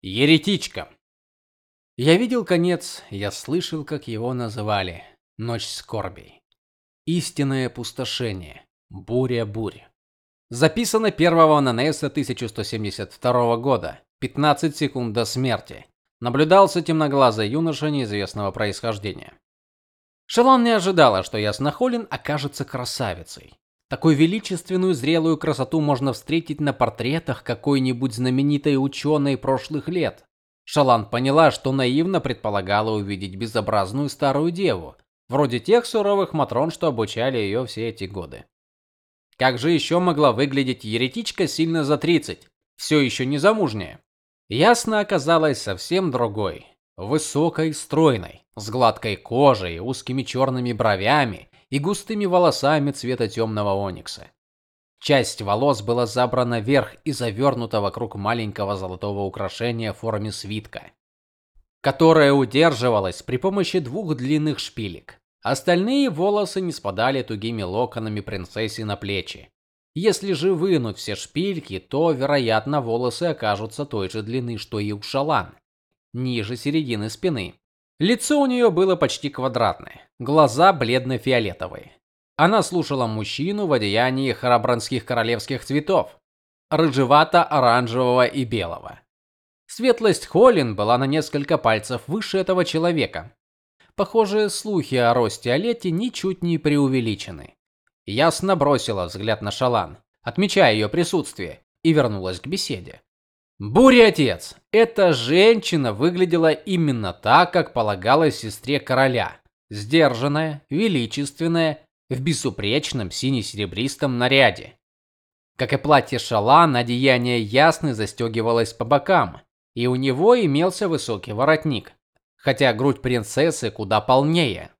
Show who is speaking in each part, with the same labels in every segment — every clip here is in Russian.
Speaker 1: Еретичка. Я видел конец, я слышал, как его называли. Ночь скорби. Истинное пустошение. Буря бурь. Записано 1 Нанеса 1172 года. 15 секунд до смерти. Наблюдался темноглазый юноша неизвестного происхождения. Шалан не ожидала, что Яснохолин окажется красавицей. Такую величественную зрелую красоту можно встретить на портретах какой-нибудь знаменитой ученой прошлых лет. Шалан поняла, что наивно предполагала увидеть безобразную старую деву, вроде тех суровых матрон, что обучали ее все эти годы. Как же еще могла выглядеть еретичка сильно за 30, все еще не замужняя? Ясно оказалась совсем другой, высокой, стройной, с гладкой кожей, узкими черными бровями и густыми волосами цвета темного оникса. Часть волос была забрана вверх и завернута вокруг маленького золотого украшения в форме свитка, которое удерживалось при помощи двух длинных шпилек. Остальные волосы не спадали тугими локонами принцессе на плечи. Если же вынуть все шпильки, то, вероятно, волосы окажутся той же длины, что и у Шалан, ниже середины спины. Лицо у нее было почти квадратное, глаза бледно-фиолетовые. Она слушала мужчину в одеянии храбранских королевских цветов, рыжевато-оранжевого и белого. Светлость Холлин была на несколько пальцев выше этого человека. Похоже, слухи о росте Олети ничуть не преувеличены. Ясно бросила взгляд на Шалан, отмечая ее присутствие, и вернулась к беседе. Буря отец. Эта женщина выглядела именно так, как полагалось сестре короля. Сдержанная, величественная, в безупречном сине-серебристом наряде. Как и платье Шалан, одеяние ясно застегивалось по бокам, и у него имелся высокий воротник, хотя грудь принцессы куда полнее.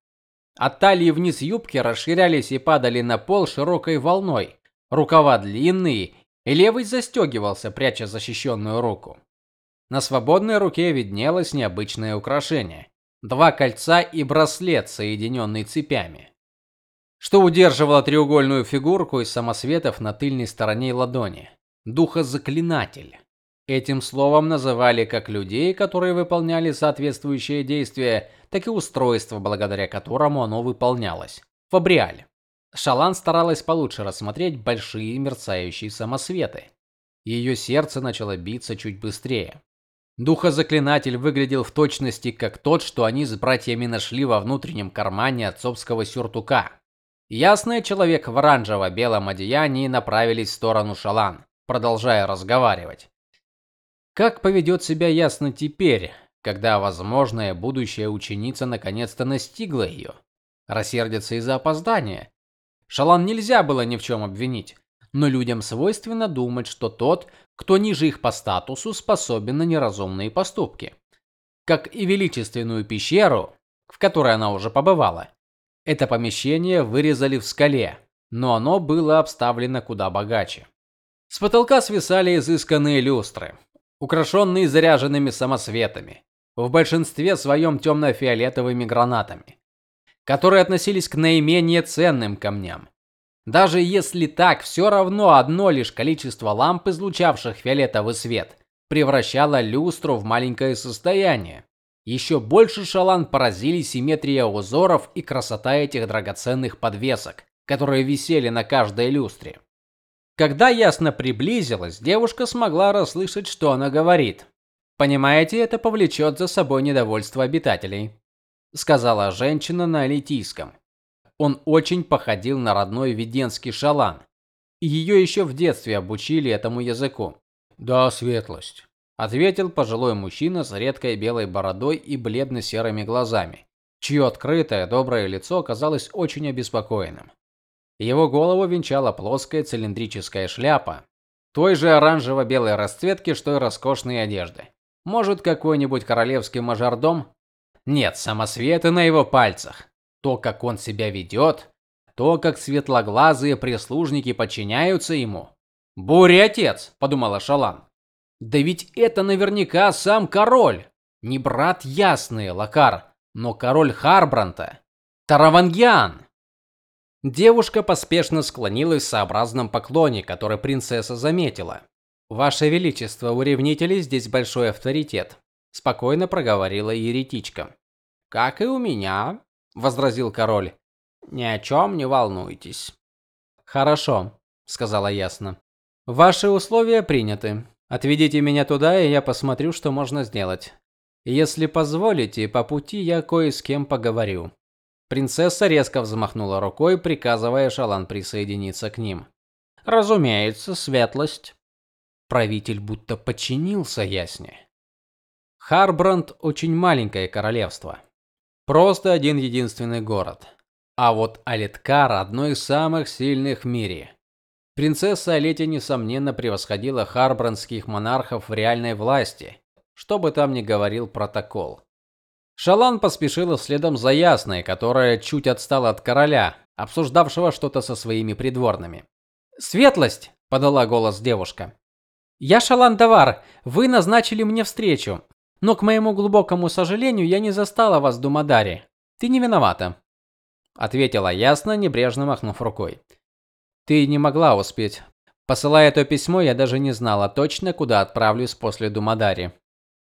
Speaker 1: От талии вниз юбки расширялись и падали на пол широкой волной. Рукава длинные и левый застегивался, пряча защищенную руку. На свободной руке виднелось необычное украшение два кольца и браслет, соединенный цепями, что удерживало треугольную фигурку из самосветов на тыльной стороне ладони. Духозаклинатель. Этим словом называли как людей, которые выполняли соответствующее действие, так и устройство, благодаря которому оно выполнялось. Фабриаль. Шалан старалась получше рассмотреть большие мерцающие самосветы. Ее сердце начало биться чуть быстрее. Духозаклинатель выглядел в точности как тот, что они с братьями нашли во внутреннем кармане отцовского сюртука. Ясный человек в оранжево-белом одеянии направились в сторону Шалан, продолжая разговаривать. Как поведет себя ясно теперь, когда возможная будущая ученица наконец-то настигла ее? Рассердится из-за опоздания Шалан нельзя было ни в чем обвинить, но людям свойственно думать, что тот, кто ниже их по статусу, способен на неразумные поступки. Как и величественную пещеру, в которой она уже побывала. Это помещение вырезали в скале, но оно было обставлено куда богаче. С потолка свисали изысканные люстры, украшенные заряженными самосветами, в большинстве своем темно-фиолетовыми гранатами которые относились к наименее ценным камням. Даже если так, все равно одно лишь количество ламп, излучавших фиолетовый свет, превращало люстру в маленькое состояние. Еще больше Шалан поразили симметрия узоров и красота этих драгоценных подвесок, которые висели на каждой люстре. Когда ясно приблизилась, девушка смогла расслышать, что она говорит. Понимаете, это повлечет за собой недовольство обитателей сказала женщина на алитийском. Он очень походил на родной веденский шалан. Ее еще в детстве обучили этому языку. Да, светлость, ответил пожилой мужчина с редкой белой бородой и бледно-серыми глазами, чье открытое доброе лицо казалось очень обеспокоенным. Его голову венчала плоская цилиндрическая шляпа, той же оранжево-белой расцветки, что и роскошные одежды. Может, какой-нибудь королевский мажордом нет, самосветы на его пальцах. То, как он себя ведет, то, как светлоглазые прислужники подчиняются ему. "Буря отец", подумала Шалан. Да ведь это наверняка сам король, не брат Ясный Лакар, но король Харбранта, Таравангиан. Девушка поспешно склонилась в сообразном поклоне, который принцесса заметила. Ваше величество, у ревнителей здесь большой авторитет, спокойно проговорила еретичка. Как и у меня, возразил король. Ни о чем не волнуйтесь. Хорошо, сказала ясно. Ваши условия приняты. Отведите меня туда, и я посмотрю, что можно сделать. Если позволите, по пути я кое с кем поговорю. Принцесса резко взмахнула рукой, приказывая Шалан присоединиться к ним. Разумеется, светлость. Правитель будто подчинился Ясне. Харбранд очень маленькое королевство. Просто один единственный город. А вот Алеткар одно из самых сильных в мире. Принцесса Алети несомненно превосходила харбрандских монархов в реальной власти, что бы там ни говорил протокол. Шалан поспешила следом за Ясной, которая чуть отстала от короля, обсуждавшего что-то со своими придворными. "Светлость", подала голос девушка. "Я Шалан Давар. Вы назначили мне встречу, но к моему глубокому сожалению, я не застала вас в Думадаре. Ты не виновата", ответила Ясна, небрежно махнув рукой. "Ты не могла успеть. Посылая это письмо, я даже не знала точно, куда отправлюсь после Думадари".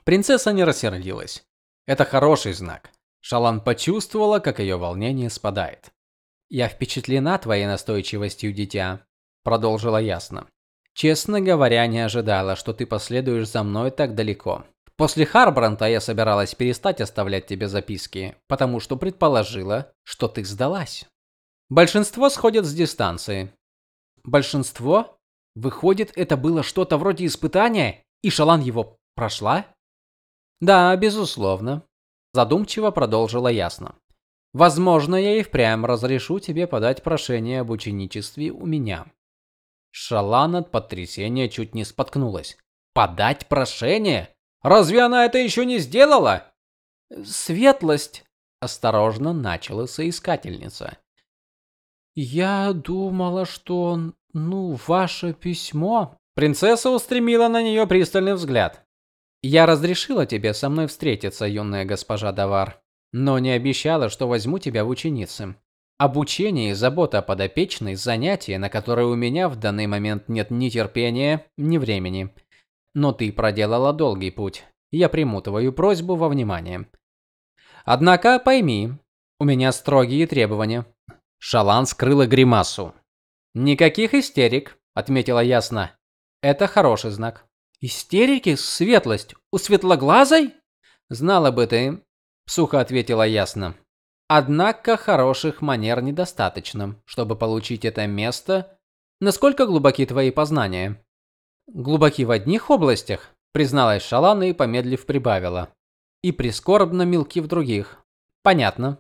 Speaker 1: Принцесса не рассердилась. Это хороший знак. Шалан почувствовала, как ее волнение спадает. Я впечатлена твоей настойчивостью, дитя, продолжила ясно. Честно говоря, не ожидала, что ты последуешь за мной так далеко. После Харбранта я собиралась перестать оставлять тебе записки, потому что предположила, что ты сдалась. Большинство сходят с дистанции. Большинство? Выходит, это было что-то вроде испытания, и Шалан его прошла? Да, безусловно, задумчиво продолжила ясно. Возможно, я и впрямь разрешу тебе подать прошение об ученичестве у меня. Шалан от потрясения чуть не споткнулась. Подать прошение? Разве она это еще не сделала? Светлость, осторожно начала соискательница. Я думала, что, ну, ваше письмо. Принцесса устремила на нее пристальный взгляд. Я разрешила тебе со мной встретиться, юная госпожа Давар, но не обещала, что возьму тебя в ученицы. Обучение и забота о подопечной занятия, на которые у меня в данный момент нет ни терпения, ни времени. Но ты проделала долгий путь. Я приму твою просьбу во внимание. Однако пойми, у меня строгие требования. Шалан скрыла гримасу. Никаких истерик, отметила ясно. Это хороший знак. Истерики, светлость у светлоглазой? Знала бы ты, сухо ответила ясно. Однако хороших манер недостаточно, чтобы получить это место. Насколько глубоки твои познания? Глубоки в одних областях, призналась Шалана и помедлив прибавила. И прискорбно мелки в других. Понятно.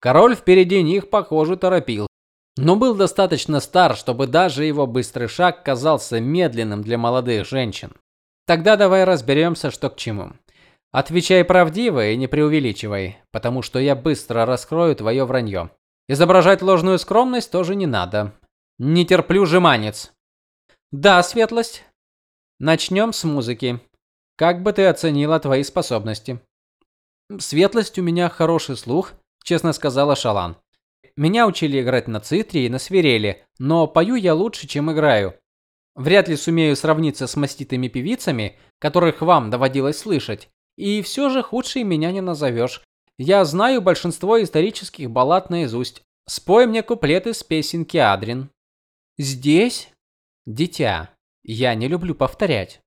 Speaker 1: Король впереди них, похоже, торопил но был достаточно стар, чтобы даже его быстрый шаг казался медленным для молодых женщин. Тогда давай разберемся, что к чему. Отвечай правдиво и не преувеличивай, потому что я быстро раскрою твое вранье. Изображать ложную скромность тоже не надо. Не терплю жеманец. Да, светлость. Начнем с музыки. Как бы ты оценила твои способности? Светлость у меня хороший слух, честно сказала Шалан. Меня учили играть на цитре и на свирели, но пою я лучше, чем играю. Вряд ли сумею сравниться с маститыми певицами, которых вам доводилось слышать. И все же худшей меня не назовешь. Я знаю большинство исторических баллад наизусть. Спой мне куплеты с песенки Адрин. Здесь, дитя, я не люблю повторять.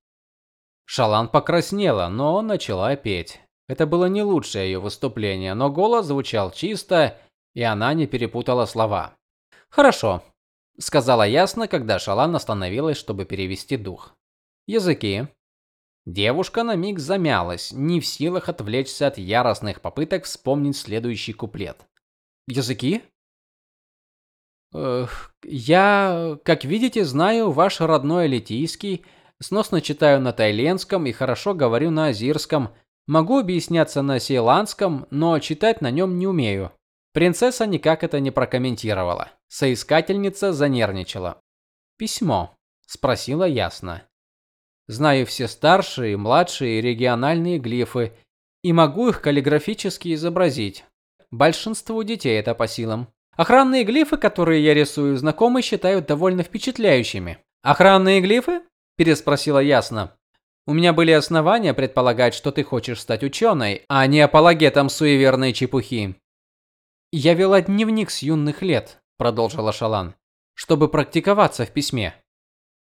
Speaker 1: Шалан покраснела, но начала петь. Это было не лучшее ее выступление, но голос звучал чисто и она не перепутала слова. Хорошо, сказала ясно, когда Шалан остановилась, чтобы перевести дух. Языки. Девушка на миг замялась, не в силах отвлечься от яростных попыток вспомнить следующий куплет. Языки? Я, как видите, знаю ваш родной литийский, сносно читаю на тайленском и хорошо говорю на азирском. Могу объясняться на сейландском, но читать на нем не умею. Принцесса никак это не прокомментировала. Соискательница занервничала. Письмо, спросила ясно. Знаю все старшие, младшие и региональные глифы и могу их каллиграфически изобразить. Большинству детей это по силам. Охранные глифы, которые я рисую, знакомые считают довольно впечатляющими. Охранные глифы? переспросила Ясно. У меня были основания предполагать, что ты хочешь стать ученой, а не апологетом суеверной чепухи. Я вела дневник с юных лет, продолжила Шалан, чтобы практиковаться в письме.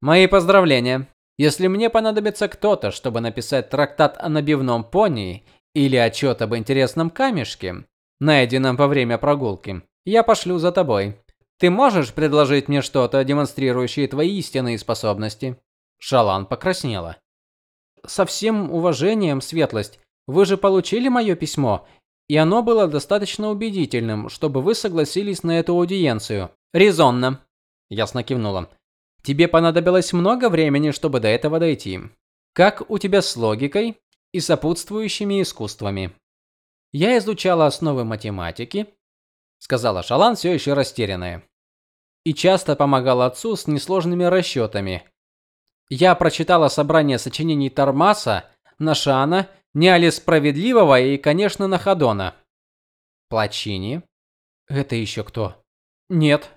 Speaker 1: Мои поздравления. Если мне понадобится кто-то, чтобы написать трактат о набивном пони или отчет об интересном камешке, найденном во время прогулки, я пошлю за тобой. Ты можешь предложить мне что-то, демонстрирующее твои истинные способности? Шалан покраснела. Со всем уважением, светлость, вы же получили мое письмо, и оно было достаточно убедительным, чтобы вы согласились на эту аудиенцию. Резонно. Ясно кивнула. Тебе понадобилось много времени, чтобы до этого дойти. Как у тебя с логикой и сопутствующими искусствами? Я изучала основы математики, сказала Шалан, все еще растерянная. И часто помогала отцу с несложными расчетами. Я прочитала собрание сочинений Тармаса, Нашана, Ниали Справедливого и, конечно, Находона. Плачини? Это еще кто? Нет.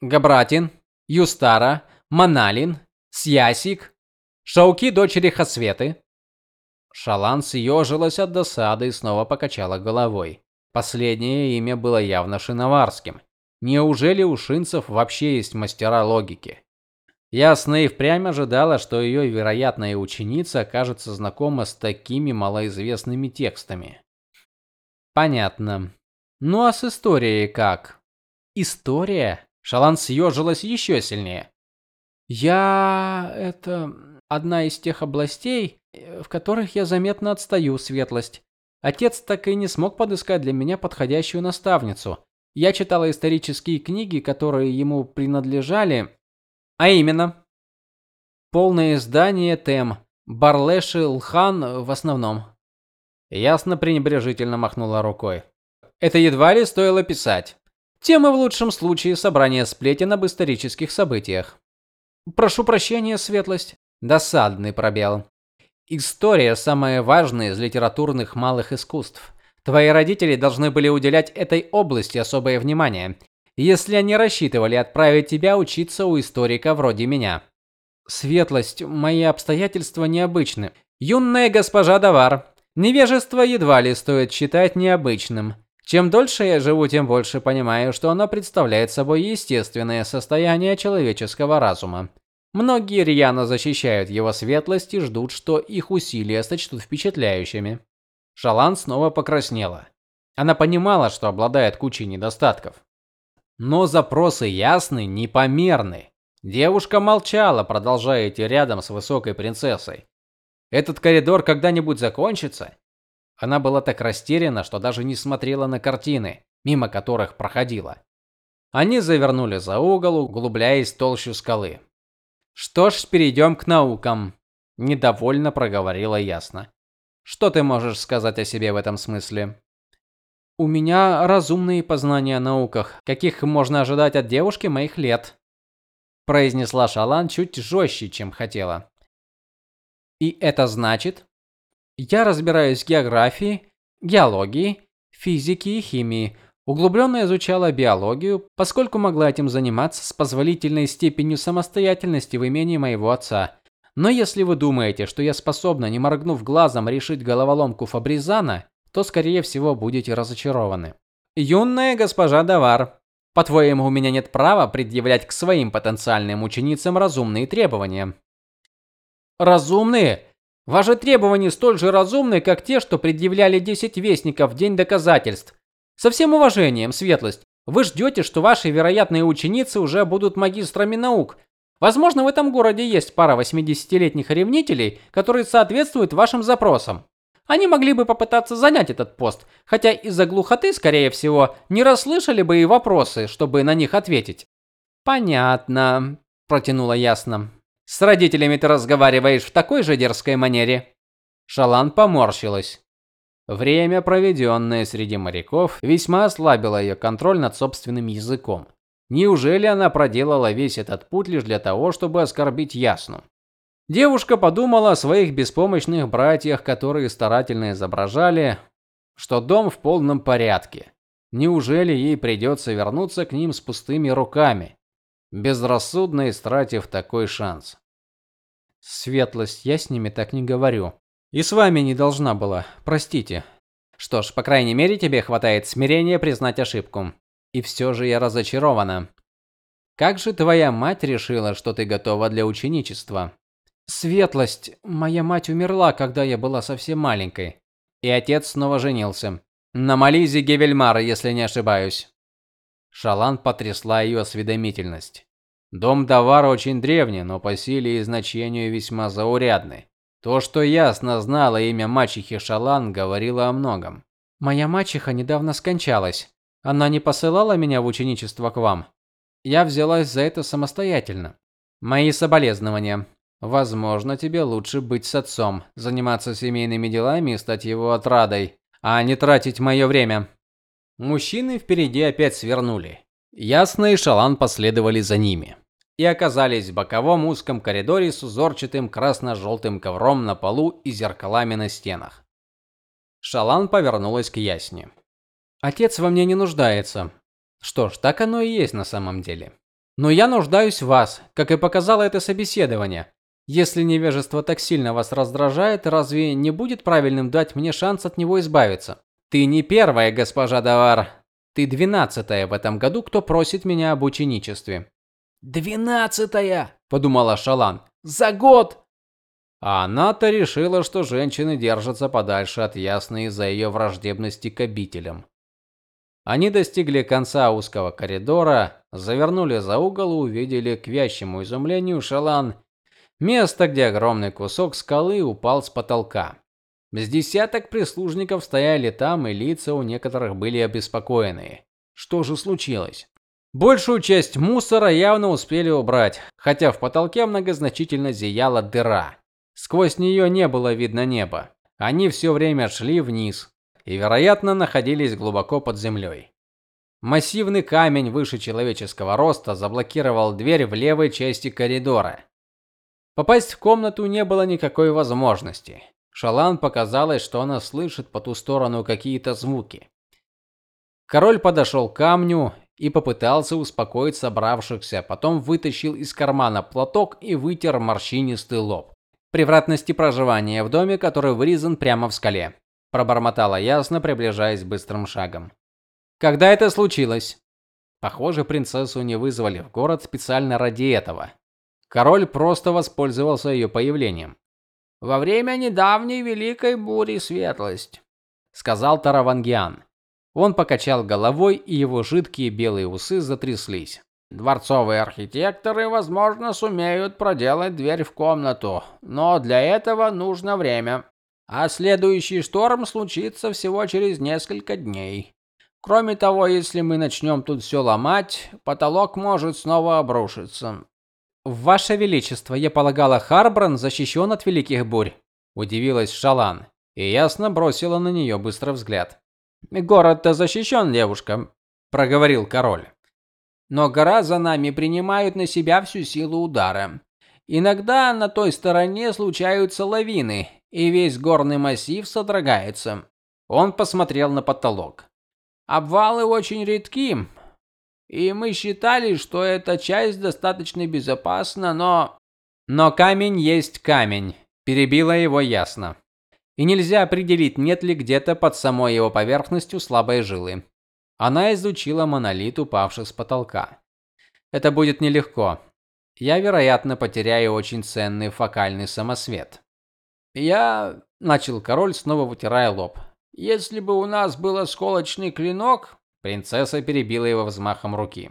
Speaker 1: Габратин, Юстара, Маналин, Сьясик, Шауки дочери Хасветы. Шалан съежилась от досады и снова покачала головой. Последнее имя было явно шиноварским. Неужели у шинцев вообще есть мастера логики? Ясно и впрямь ожидала, что ее вероятная ученица окажется знакома с такими малоизвестными текстами. Понятно. Ну а с историей как? История? Шалан съежилась еще сильнее. Я это одна из тех областей, в которых я заметно отстаю, светлость. Отец так и не смог подыскать для меня подходящую наставницу. Я читала исторические книги, которые ему принадлежали, а именно полное издание тем Барлеши Лхан в основном. Ясно пренебрежительно махнула рукой. Это едва ли стоило писать. Темы в лучшем случае собрание сплетен об исторических событиях. Прошу прощения, светлость. Досадный пробел. История самая важная из литературных малых искусств. Твои родители должны были уделять этой области особое внимание, если они рассчитывали отправить тебя учиться у историка вроде меня. Светлость, мои обстоятельства необычны. Юная госпожа Давар, невежество едва ли стоит считать необычным. Чем дольше я живу, тем больше понимаю, что оно представляет собой естественное состояние человеческого разума. Многие рьяно защищают его светлость и ждут, что их усилия сочтут впечатляющими. Шалан снова покраснела. Она понимала, что обладает кучей недостатков. Но запросы ясны, непомерны. Девушка молчала, продолжая идти рядом с высокой принцессой. Этот коридор когда-нибудь закончится? Она была так растеряна, что даже не смотрела на картины, мимо которых проходила. Они завернули за угол, углубляясь в толщу скалы. Что ж, перейдем к наукам, недовольно проговорила ясно. Что ты можешь сказать о себе в этом смысле? У меня разумные познания о науках, каких можно ожидать от девушки моих лет, произнесла Шалан чуть жестче, чем хотела. И это значит, я разбираюсь в географии, геологии, физике и химии. Углубленно изучала биологию, поскольку могла этим заниматься с позволительной степенью самостоятельности в имении моего отца. Но если вы думаете, что я способна, не моргнув глазом, решить головоломку Фабризана, то скорее всего будете разочарованы. Юная госпожа Давар, по-твоему, у меня нет права предъявлять к своим потенциальным ученицам разумные требования? Разумные? Ваши требования столь же разумны, как те, что предъявляли 10 вестников в день доказательств. Со всем уважением, светлость, вы ждете, что ваши вероятные ученицы уже будут магистрами наук. Возможно, в этом городе есть пара 80-летних ревнителей, которые соответствуют вашим запросам. Они могли бы попытаться занять этот пост, хотя из-за глухоты, скорее всего, не расслышали бы и вопросы, чтобы на них ответить. Понятно, протянула ясно. С родителями ты разговариваешь в такой же дерзкой манере. Шалан поморщилась. Время, проведенное среди моряков, весьма ослабило ее контроль над собственным языком. Неужели она проделала весь этот путь лишь для того, чтобы оскорбить Ясну? Девушка подумала о своих беспомощных братьях, которые старательно изображали, что дом в полном порядке. Неужели ей придется вернуться к ним с пустыми руками? безрассудно истратив такой шанс. Светлость, я с ними так не говорю. И с вами не должна была. Простите. Что ж, по крайней мере, тебе хватает смирения признать ошибку. И все же я разочарована. Как же твоя мать решила, что ты готова для ученичества? Светлость, моя мать умерла, когда я была совсем маленькой. И отец снова женился. На Мализе Гевельмара, если не ошибаюсь. Шалан потрясла ее осведомительность. Дом Давара очень древний, но по силе и значению весьма заурядный. То, что ясно знала имя мачехи Шалан, говорило о многом. Моя мачеха недавно скончалась. Она не посылала меня в ученичество к вам. Я взялась за это самостоятельно. Мои соболезнования. Возможно, тебе лучше быть с отцом, заниматься семейными делами и стать его отрадой, а не тратить мое время. Мужчины впереди опять свернули. Ясно и Шалан последовали за ними и оказались в боковом узком коридоре с узорчатым красно желтым ковром на полу и зеркалами на стенах. Шалан повернулась к Ясне. Отец во мне не нуждается, что ж, так оно и есть на самом деле. Но я нуждаюсь в вас, как и показало это собеседование. Если невежество так сильно вас раздражает, разве не будет правильным дать мне шанс от него избавиться? Ты не первая, госпожа Давар. Ты двенадцатая в этом году, кто просит меня об ученичестве. Двенадцатая, подумала Шалан. За год. А она-то решила, что женщины держатся подальше от Ясной из-за ее враждебности к обителям. Они достигли конца узкого коридора, завернули за угол и увидели к вящему изумлению Шалан место, где огромный кусок скалы упал с потолка. С десяток прислужников стояли там, и лица у некоторых были обеспокоенные. Что же случилось? Большую часть мусора явно успели убрать, хотя в потолке многозначительно зияла дыра. Сквозь нее не было видно неба. Они все время шли вниз, и, вероятно, находились глубоко под землей. Массивный камень выше человеческого роста заблокировал дверь в левой части коридора. Попасть в комнату не было никакой возможности. Шалан показалось, что она слышит по ту сторону какие-то звуки. Король подошел к камню и попытался успокоить собравшихся, потом вытащил из кармана платок и вытер морщинистый лоб. Превратности проживания в доме, который вырезан прямо в скале пробормотала ясно, приближаясь быстрым шагом. Когда это случилось? Похоже, принцессу не вызвали в город специально ради этого. Король просто воспользовался ее появлением. Во время недавней великой бури светлость, сказал Таравангиан. Он покачал головой, и его жидкие белые усы затряслись. Дворцовые архитекторы, возможно, сумеют проделать дверь в комнату, но для этого нужно время а следующий шторм случится всего через несколько дней. Кроме того, если мы начнем тут все ломать, потолок может снова обрушиться. Ваше величество, я полагала, Харбран защищен от великих бурь, удивилась Шалан и ясно бросила на нее быстрый взгляд. Город-то защищен, девушка, проговорил король. Но гора за нами принимают на себя всю силу удара. Иногда на той стороне случаются лавины, и весь горный массив содрогается. Он посмотрел на потолок. Обвалы очень редки, и мы считали, что эта часть достаточно безопасна, но но камень есть камень, перебила его ясно. И нельзя определить, нет ли где-то под самой его поверхностью слабой жилы. Она изучила монолит, упавший с потолка. Это будет нелегко. Я, вероятно, потеряю очень ценный фокальный самосвет. Я начал король, снова вытирая лоб. Если бы у нас был осколочный клинок, принцесса перебила его взмахом руки.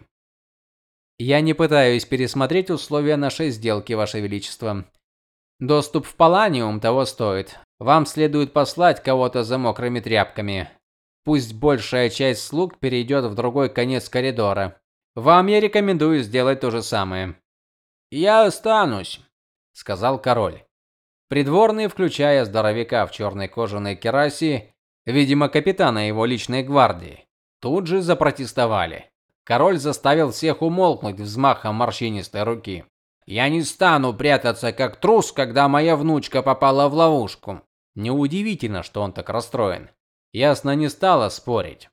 Speaker 1: Я не пытаюсь пересмотреть условия нашей сделки, ваше величество. Доступ в Паланиум того стоит. Вам следует послать кого-то за мокрыми тряпками. Пусть большая часть слуг перейдет в другой конец коридора. Вам я рекомендую сделать то же самое. Я останусь, сказал король. Придворные, включая здоровяка в черной кожаной керасе, видимо, капитана его личной гвардии, тут же запротестовали. Король заставил всех умолкнуть взмахом морщинистой руки. Я не стану прятаться как трус, когда моя внучка попала в ловушку. Неудивительно, что он так расстроен. Ясно не стала спорить.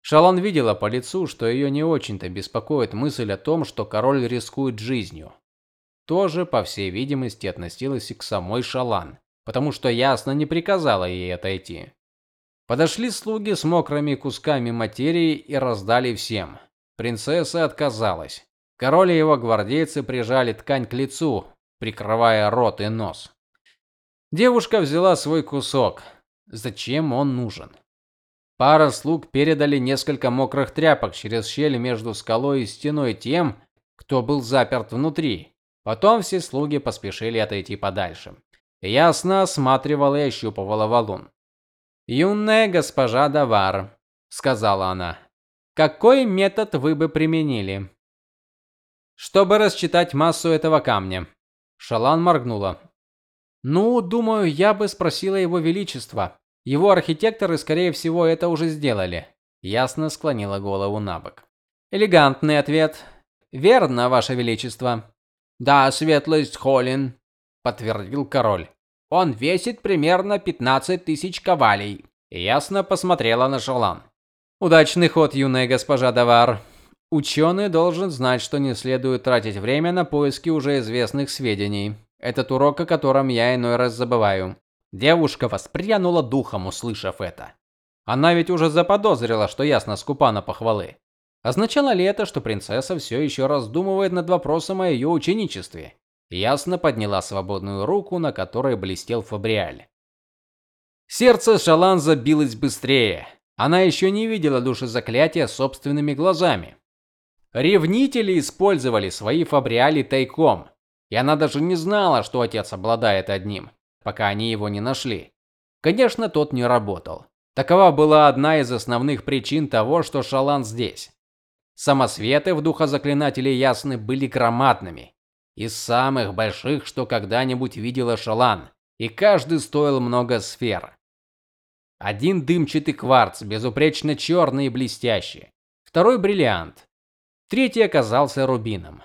Speaker 1: Шалан видела по лицу, что ее не очень-то беспокоит мысль о том, что король рискует жизнью. тоже, по всей видимости, относилась и к самой Шалан, потому что ясно не приказала ей отойти. Подошли слуги с мокрыми кусками материи и раздали всем. Принцесса отказалась. Король и его гвардейцы прижали ткань к лицу, прикрывая рот и нос. Девушка взяла свой кусок. Зачем он нужен? Пара слуг передали несколько мокрых тряпок через щель между скалой и стеной тем, кто был заперт внутри. Потом все слуги поспешили отойти подальше. Ясно осматривала и ощупывала валун. "Юная госпожа Давар", сказала она. "Какой метод вы бы применили, чтобы рассчитать массу этого камня?" Шалан моргнула. "Ну, думаю, я бы спросила его величество. Его архитекторы, скорее всего, это уже сделали". Ясно склонила голову набок. "Элегантный ответ. Верно, ваше величество". "Да, светлость Холин", подтвердил король. Он весит примерно 15 тысяч кавалей. Ясно посмотрела на Шалан. Удачный ход, юная госпожа Давар. Ученый должен знать, что не следует тратить время на поиски уже известных сведений. Этот урок, о котором я иной раз забываю. Девушка воспрянула духом, услышав это. Она ведь уже заподозрила, что ясно скупа на похвалы. Означало ли это, что принцесса все еще раздумывает над вопросом о ее ученичестве? Ясно подняла свободную руку, на которой блестел фабриаль. Сердце Шалан забилось быстрее. Она еще не видела души заклятия собственными глазами. Ревнители использовали свои фабриали тайком, и она даже не знала, что отец обладает одним, пока они его не нашли. Конечно, тот не работал. Такова была одна из основных причин того, что Шалан здесь. Самосветы в духозаклинателей ясны были громадными, из самых больших, что когда-нибудь видела Шалан, и каждый стоил много сфер. Один дымчатый кварц, безупречно черный и блестящий. Второй бриллиант. Третий оказался рубином.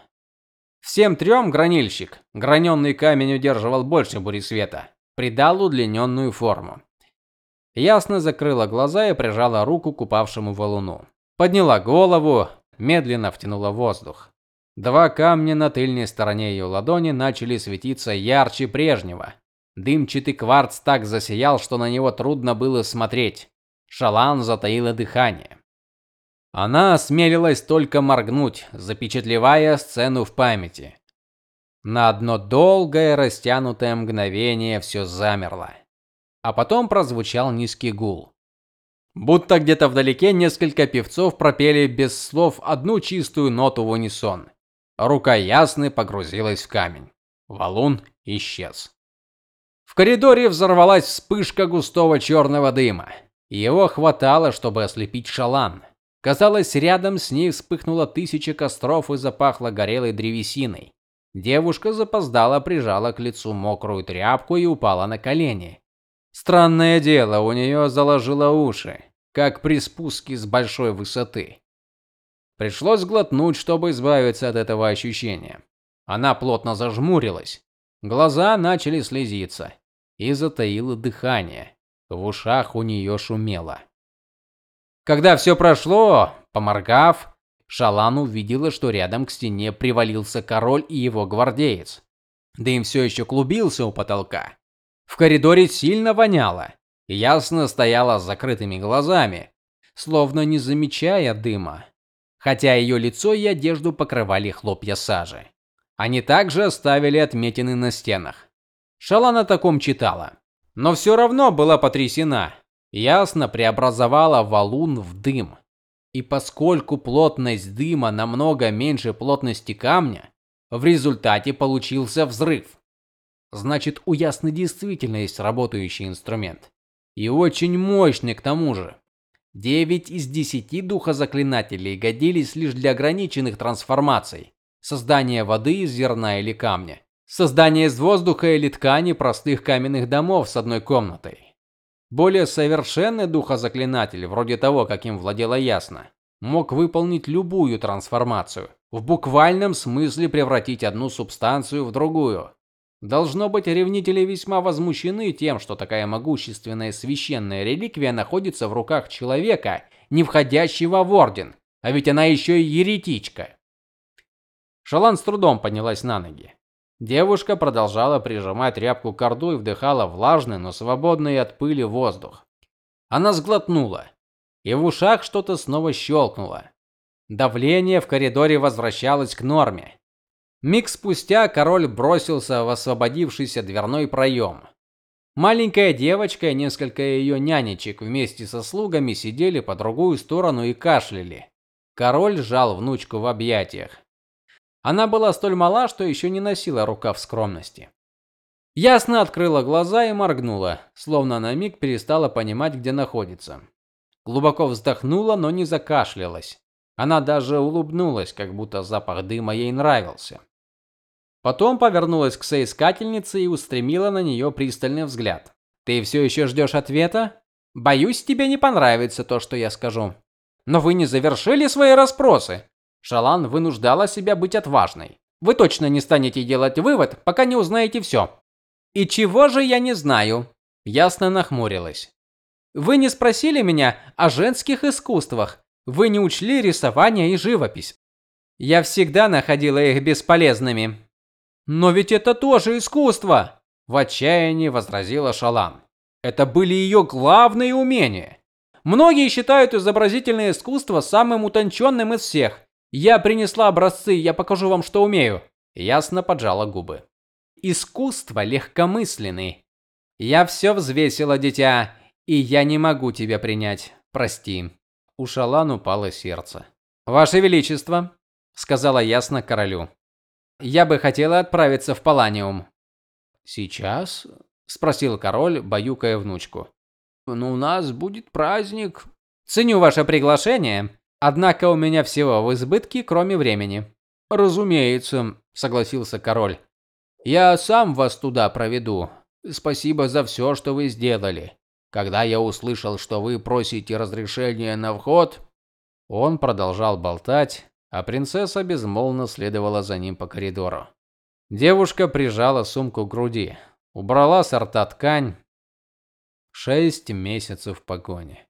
Speaker 1: Всем трем гранильщик, граненый камень удерживал больше бури света, придал удлиненную форму. Ясно закрыла глаза и прижала руку к упавшему валуну. Подняла голову, медленно втянула воздух. Два камня на тыльной стороне ее ладони начали светиться ярче прежнего. Дымчатый кварц так засиял, что на него трудно было смотреть. Шалан затаила дыхание. Она осмелилась только моргнуть, запечатлевая сцену в памяти. На одно долгое растянутое мгновение все замерло, а потом прозвучал низкий гул. Будто где-то вдалеке несколько певцов пропели без слов одну чистую ноту в унисон. Рука Ясны погрузилась в камень. Валун исчез. В коридоре взорвалась вспышка густого черного дыма. Его хватало, чтобы ослепить Шалан. Казалось, рядом с ней вспыхнуло тысяча костров и запахло горелой древесиной. Девушка запоздала, прижала к лицу мокрую тряпку и упала на колени. Странное дело, у нее заложило уши, как при спуске с большой высоты. Пришлось глотнуть, чтобы избавиться от этого ощущения. Она плотно зажмурилась. Глаза начали слезиться и затаила дыхание. В ушах у нее шумело. Когда все прошло, поморгав, Шалан увидела, что рядом к стене привалился король и его гвардеец. Дым все еще клубился у потолка. В коридоре сильно воняло. Ясно стояла с закрытыми глазами, словно не замечая дыма хотя ее лицо и одежду покрывали хлопья сажи. Они также оставили отметины на стенах. Шала на таком читала, но все равно была потрясена. Ясно преобразовала валун в дым. И поскольку плотность дыма намного меньше плотности камня, в результате получился взрыв. Значит, у Ясны действительно есть работающий инструмент. И очень мощный к тому же. Девять из десяти духозаклинателей годились лишь для ограниченных трансформаций: создания воды из зерна или камня, создания из воздуха или ткани простых каменных домов с одной комнатой. Более совершенный духозаклинатель, вроде того, каким владела Ясна, мог выполнить любую трансформацию, в буквальном смысле превратить одну субстанцию в другую. Должно быть, ревнители весьма возмущены тем, что такая могущественная священная реликвия находится в руках человека, не входящего в орден, а ведь она еще и еретичка. Шалан с трудом поднялась на ноги. Девушка продолжала прижимать тряпку к рту и вдыхала влажный, но свободный от пыли воздух. Она сглотнула, и в ушах что-то снова щелкнуло. Давление в коридоре возвращалось к норме. Миг спустя король бросился в освободившийся дверной проем. Маленькая девочка и несколько ее нянечек вместе со слугами сидели по другую сторону и кашляли. Король сжал внучку в объятиях. Она была столь мала, что еще не носила рукав скромности. Ясно открыла глаза и моргнула, словно на миг перестала понимать, где находится. Глубоко вздохнула, но не закашлялась. Она даже улыбнулась, как будто запах дыма ей нравился. Потом повернулась к соискательнице и устремила на нее пристальный взгляд. Ты все еще ждешь ответа? Боюсь, тебе не понравится то, что я скажу. Но вы не завершили свои расспросы. Шалан вынуждала себя быть отважной. Вы точно не станете делать вывод, пока не узнаете все. И чего же я не знаю? Ясно нахмурилась. Вы не спросили меня о женских искусствах. Вы не учли рисование и живопись. Я всегда находила их бесполезными. Но ведь это тоже искусство, в отчаянии возразила Шалан. Это были ее главные умения. Многие считают изобразительное искусство самым утонченным из всех. Я принесла образцы, я покажу вам, что умею. Ясно поджала губы. Искусство легкомысленный. Я все взвесила, дитя, и я не могу тебя принять. Прости. У Шалан упало сердце. Ваше величество, сказала ясно королю. Я бы хотела отправиться в Паланиум. Сейчас? спросил король, баюкая внучку. Ну, у нас будет праздник. Ценю ваше приглашение, Однако у меня всего в избытке, кроме времени. Разумеется, согласился король. Я сам вас туда проведу. Спасибо за все, что вы сделали. Когда я услышал, что вы просите разрешения на вход, он продолжал болтать, а принцесса безмолвно следовала за ним по коридору. Девушка прижала сумку к груди, убрала с рта ткань. Шесть месяцев погони.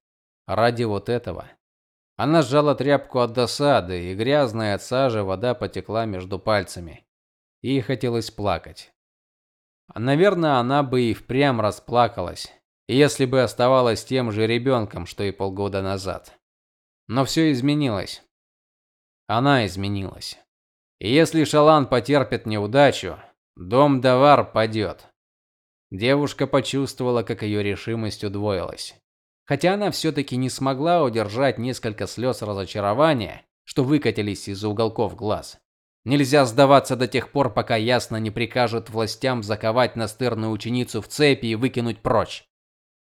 Speaker 1: Ради вот этого. Она сжала тряпку от досады, и грязная от сажи вода потекла между пальцами. Ей хотелось плакать. Наверное, она бы и впрямь расплакалась, если бы оставалась тем же ребенком, что и полгода назад. Но все изменилось. Она изменилась. И если Шалан потерпит неудачу, дом Давар падет. Девушка почувствовала, как ее решимость удвоилась. Хотя она все таки не смогла удержать несколько слез разочарования, что выкатились из уголков глаз. Нельзя сдаваться до тех пор, пока ясно не прикажут властям заковать настырную ученицу в цепи и выкинуть прочь.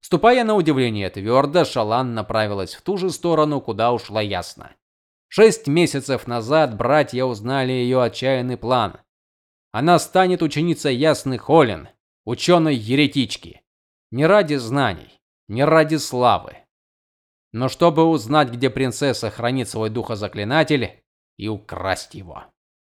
Speaker 1: Ступая на удивление твердо, Шалан направилась в ту же сторону, куда ушла ясно. Шесть месяцев назад братья узнали ее отчаянный план. Она станет ученицей Ясны Холин, ученой еретички. Не ради знаний, не ради славы, но чтобы узнать, где принцесса хранит свой духозаклинатель и украсть его.